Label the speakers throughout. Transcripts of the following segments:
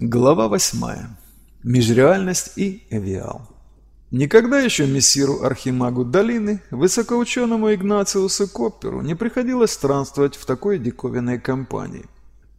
Speaker 1: Глава восьмая. Межреальность и Эвиал. Никогда еще мессиру Архимагу Долины, высокоученому Игнациусу Копперу, не приходилось странствовать в такой диковинной компании.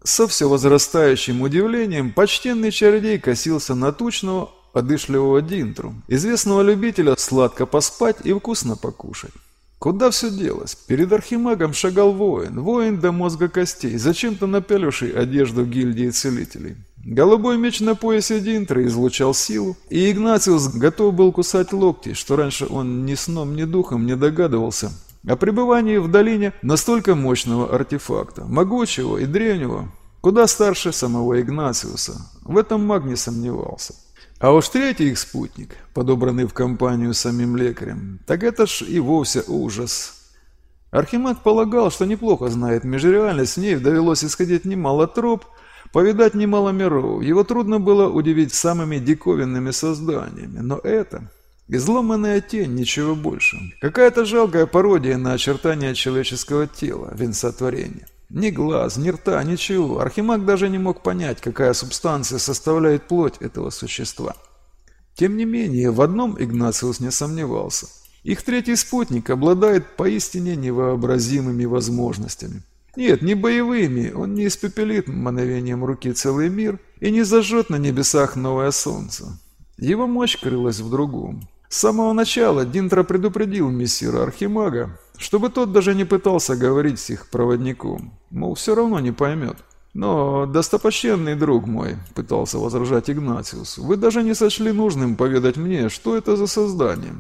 Speaker 1: Со все возрастающим удивлением почтенный чародей косился на тучного, одышливого Динтру, известного любителя сладко поспать и вкусно покушать. Куда все делось? Перед архимагом шагал воин, воин до мозга костей, зачем-то напяливший одежду гильдии целителей. Голубой меч на поясе Динтра излучал силу, и Игнациус готов был кусать локти, что раньше он ни сном, ни духом не догадывался о пребывании в долине настолько мощного артефакта, могучего и древнего, куда старше самого Игнациуса. В этом маг не сомневался. А уж третий их спутник, подобранный в компанию самим лекарем, так это ж и вовсе ужас. Архимаг полагал, что неплохо знает межреальность, в ней довелось исходить немало троп, повидать немало миров. Его трудно было удивить самыми диковинными созданиями, но это... Изломанная тень, ничего больше. Какая-то жалкая пародия на очертания человеческого тела, венцотворения. Ни глаз, ни рта, ничего. Архимаг даже не мог понять, какая субстанция составляет плоть этого существа. Тем не менее, в одном Игнациус не сомневался. Их третий спутник обладает поистине невообразимыми возможностями. Нет, не боевыми, он не испепелит мановением руки целый мир и не зажжет на небесах новое солнце. Его мощь крылась в другом. С самого начала Динтра предупредил мессира Архимага, чтобы тот даже не пытался говорить с их проводником, мол, все равно не поймет. «Но, достопочтенный друг мой», — пытался возражать Игнатиус, — «вы даже не сочли нужным поведать мне, что это за создание.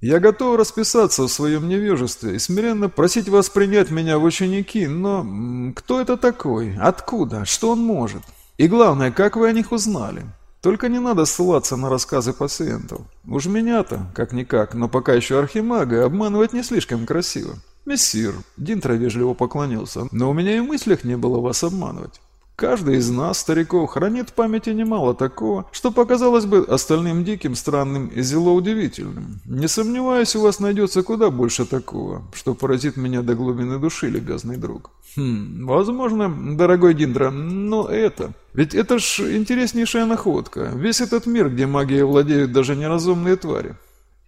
Speaker 1: Я готов расписаться в своем невежестве и смиренно просить вас принять меня в ученики, но кто это такой? Откуда? Что он может? И главное, как вы о них узнали?» Только не надо ссылаться на рассказы пациентов. Уж меня-то, как-никак, но пока еще архимага, обманывать не слишком красиво. «Мессир», — Динтра вежливо поклонился, — «но у меня и в мыслях не было вас обманывать. Каждый из нас, стариков, хранит в памяти немало такого, что показалось бы остальным диким, странным и зело удивительным. Не сомневаюсь, у вас найдется куда больше такого, что поразит меня до глубины души, любезный друг. Хм, возможно, дорогой Диндра, но это... Ведь это ж интереснейшая находка. Весь этот мир, где магией владеют даже неразумные твари.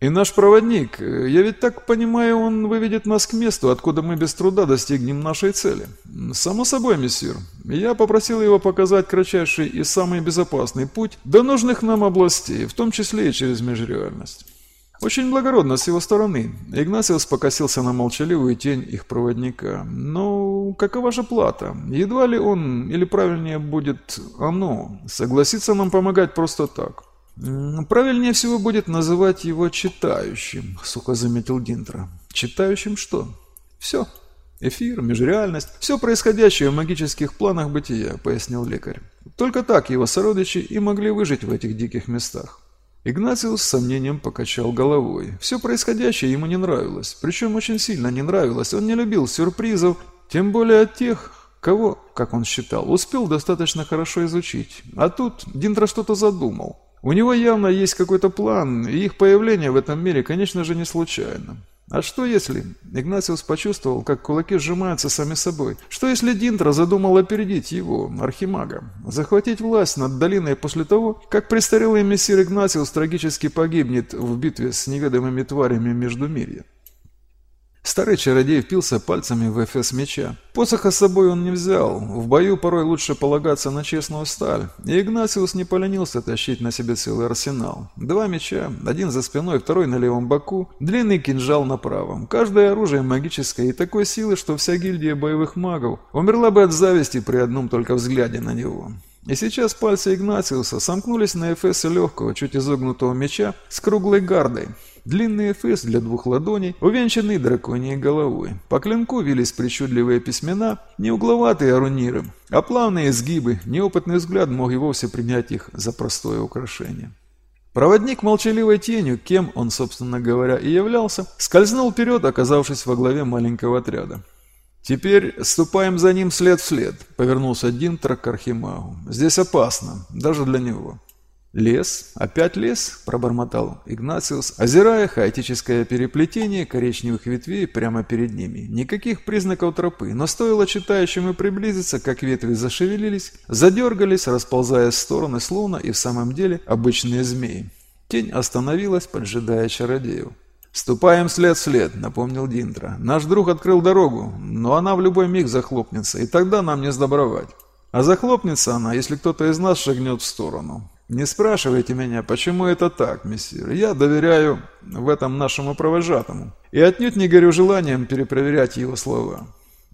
Speaker 1: И наш проводник, я ведь так понимаю, он выведет нас к месту, откуда мы без труда достигнем нашей цели. Само собой, мессир. Я попросил его показать кратчайший и самый безопасный путь до нужных нам областей, в том числе и через межреальность. Очень благородно с его стороны. Игнасиус покосился на молчаливую тень их проводника. Но какова же плата? Едва ли он, или правильнее будет оно, согласится нам помогать просто так. «Правильнее всего будет называть его читающим», — сухо заметил Динтра. «Читающим что?» «Все. Эфир, межреальность, все происходящее в магических планах бытия», — пояснил лекарь. «Только так его сородичи и могли выжить в этих диких местах». Игнациус с сомнением покачал головой. Все происходящее ему не нравилось, причем очень сильно не нравилось. Он не любил сюрпризов, тем более от тех, кого, как он считал, успел достаточно хорошо изучить. А тут Динтра что-то задумал. У него явно есть какой-то план, и их появление в этом мире, конечно же, не случайно. А что если... Игнациус почувствовал, как кулаки сжимаются сами собой. Что если Динтра задумал опередить его, Архимага? Захватить власть над долиной после того, как престарелый мессир Игнациус трагически погибнет в битве с неведомыми тварями Междумирья? Старый чародей впился пальцами в эфес меча. Посоха с собой он не взял. В бою порой лучше полагаться на честную сталь. И Игнациус не поленился тащить на себе целый арсенал. Два меча, один за спиной, второй на левом боку, длинный кинжал на правом. Каждое оружие магическое и такой силы, что вся гильдия боевых магов умерла бы от зависти при одном только взгляде на него. И сейчас пальцы Игнациуса сомкнулись на эфесе легкого, чуть изогнутого меча с круглой гардой. Длинный эфес для двух ладоней, увенчанный драконьей головой. По клинку вились причудливые письмена, не угловатые аруниры, а плавные изгибы, неопытный взгляд мог и вовсе принять их за простое украшение. Проводник молчаливой тенью, кем он, собственно говоря, и являлся, скользнул вперед, оказавшись во главе маленького отряда. «Теперь ступаем за ним след в след», — повернулся Динтра к Архимагу. «Здесь опасно, даже для него». «Лес? Опять лес?» – пробормотал Игнациус, озирая хаотическое переплетение коричневых ветвей прямо перед ними. Никаких признаков тропы, но стоило читающему приблизиться, как ветви зашевелились, задергались, расползаясь в стороны, словно и в самом деле обычные змеи. Тень остановилась, поджидая чародею. «Ступаем след след», — напомнил Диндра. «Наш друг открыл дорогу, но она в любой миг захлопнется, и тогда нам не сдобровать. А захлопнется она, если кто-то из нас шагнет в сторону. Не спрашивайте меня, почему это так, мессир. Я доверяю в этом нашему провожатому. И отнюдь не горю желанием перепроверять его слова».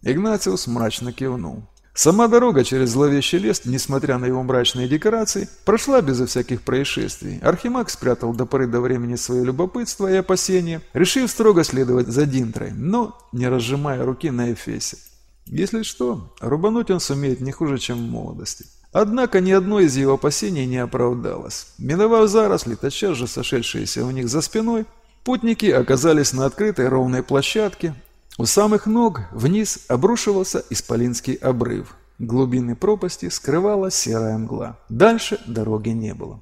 Speaker 1: Игнациус мрачно кивнул. Сама дорога через зловещий лес, несмотря на его мрачные декорации, прошла безо всяких происшествий. Архимаг спрятал до поры до времени свое любопытство и опасения, решив строго следовать за Динтрой, но не разжимая руки на Эфесе. Если что, рубануть он сумеет не хуже, чем в молодости. Однако ни одно из его опасений не оправдалось. Миновав заросли, тотчас же сошедшиеся у них за спиной, путники оказались на открытой ровной площадке, у самых ног вниз обрушивался исполинский обрыв. Глубины пропасти скрывала серая мгла. Дальше дороги не было.